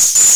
guests.